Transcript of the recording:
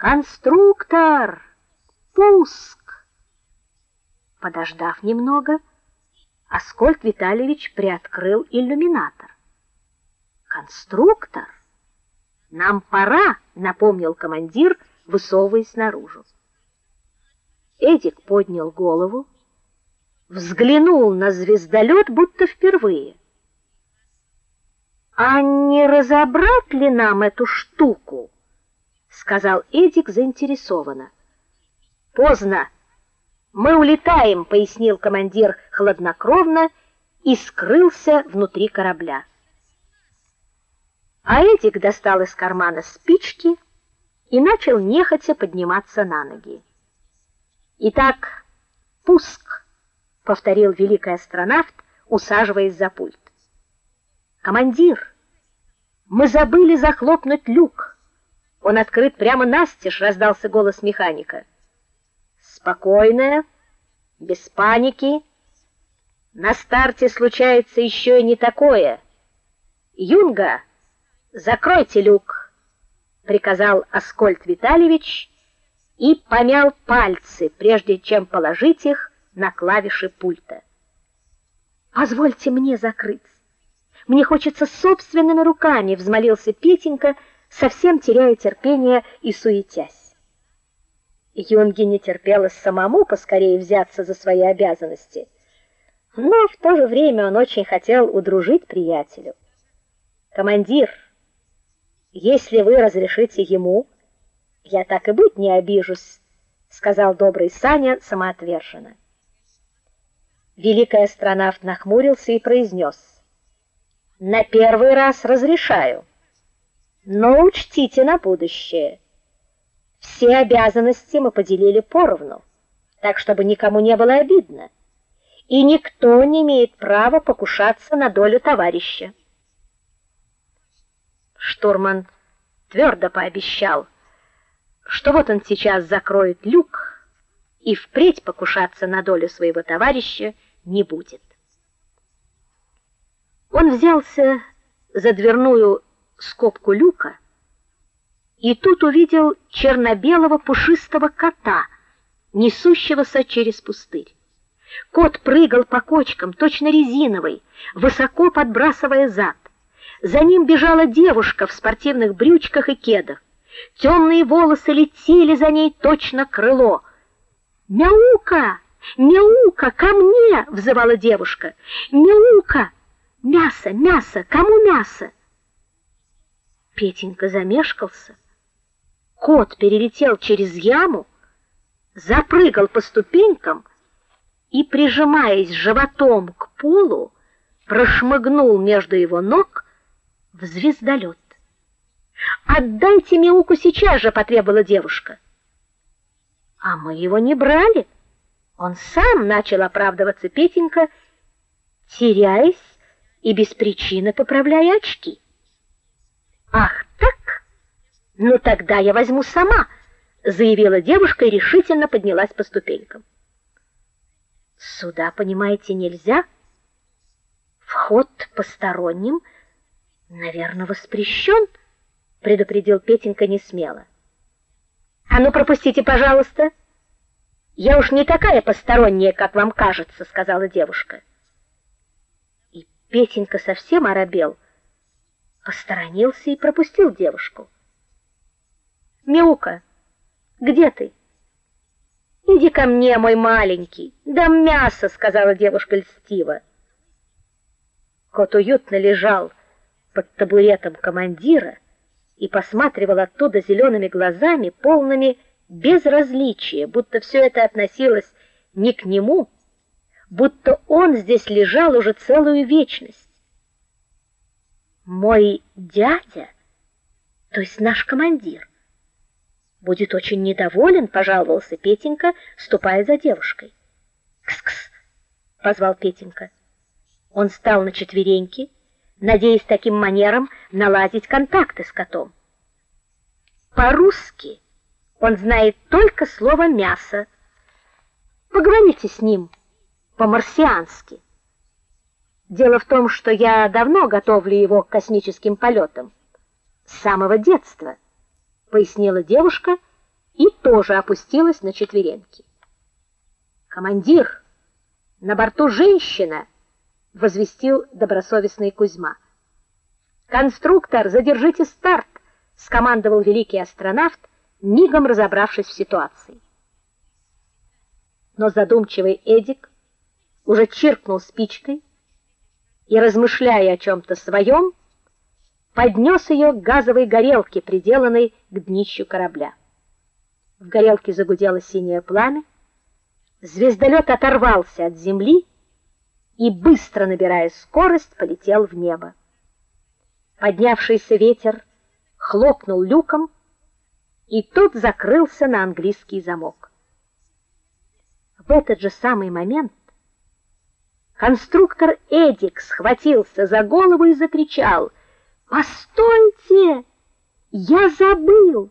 Конструктор! Пуск! Подождав немного, Аскольд Витальевич приоткрыл иллюминатор. Конструктор, нам пора, напомнил командир, высовываясь наружу. Эдик поднял голову, взглянул на звездолет, будто впервые. А не разобрать ли нам эту штуку? Сказал Эдик заинтересованно. Поздно. Мы улетаем, пояснил командир хладнокровно и скрылся внутри корабля. А Эдик достал из кармана спички и начал нехотя подниматься на ноги. Итак, пуск, повторил великий астронавт, усаживаясь за пульт. Командир, мы забыли захлопнуть люк. Он открыт прямо настежь, раздался голос механика. Спокойно, без паники. На старте случается еще и не такое. Юнга, закройте люк, приказал Аскольд Витальевич и помял пальцы, прежде чем положить их на клавиши пульта. Позвольте мне закрыть. Мне хочется собственными руками, взмолился Петенька совсем теряя терпение и суетясь. Юнге не терпелось самому поскорее взяться за свои обязанности, но в то же время он очень хотел удружить приятелю. Командир, если вы разрешите ему, я так и быть не обижусь, сказал добрый Саня самоотверженно. Великий астронавт нахмурился и произнес: "На первый раз разрешаю". Но учтите на будущее. Все обязанности мы поделили поровну, так чтобы никому не было обидно. И никто не имеет права покушаться на долю товарища. Штурман твердо пообещал, что вот он сейчас закроет люк и впредь покушаться на долю своего товарища не будет. Он взялся за дверную скобку люка и тут увидел черно-белого пушистого кота, несущегося через пустырь. Кот прыгал по кочкам, точно резиновый, высоко подбрасывая зад. За ним бежала девушка в спортивных брючках и кедах. Темные волосы летели за ней точно крыло. "Мяука! Мяука, ко мне!" взывала девушка. "Мяука! Мясо, мясо, кому мясо?" Петенька замешкался. Кот перелетел через яму, запрыгал по ступенькам и, прижимаясь животом к полу, прошмыгнул между его ног в звездолет. "Отдайте Мяуку сейчас же", потребовала девушка. "А мы его не брали". Он сам начал оправдываться Петенька, теряясь и без причины поправляя очки. Ах, так? Ну тогда я возьму сама, заявила девушка и решительно поднялась по ступенькам. Сюда, понимаете, нельзя. Вход посторонним, наверное, воспрещен», — предупредил Петенька несмело. А ну пропустите, пожалуйста. Я уж не такая посторонняя, как вам кажется, сказала девушка. И Петенька совсем оробел посторонился и пропустил девушку. Мяука, где ты? Иди ко мне, мой маленький. Да мясо, сказала девушка льстиво. Кот уютно лежал под табуретом командира и посматривал оттуда зелеными глазами, полными безразличия, будто все это относилось не к нему, будто он здесь лежал уже целую вечность. Мой дядя, то есть наш командир, будет очень недоволен, пожаловался Петенька, ступая за девушкой. Кс-кс, позвал Петенька. Он встал на четвереньки, надеясь таким манером наладить контакты с котом. По-русски он знает только слово мясо. Поговорите с ним по-марсиански. Дело в том, что я давно готовлю его к космическим полетам. С самого детства, пояснила девушка и тоже опустилась на четвереньки. Командир, на борту женщина, возвестил добросовестный Кузьма. Конструктор, задержите старт, скомандовал великий астронавт, мигом разобравшись в ситуации. Но задумчивый Эдик уже чиркнул спичкой и размышляя о чем то своем, поднес ее к газовой горелке, приделанной к днищу корабля. В горелке загудело синее пламя. Звездолет оторвался от земли и быстро набирая скорость, полетел в небо. Поднявшийся ветер хлопнул люком, и тот закрылся на английский замок. В этот же самый момент конструктор Эдик схватился за голову и закричал: "Постойте! Я забыл!"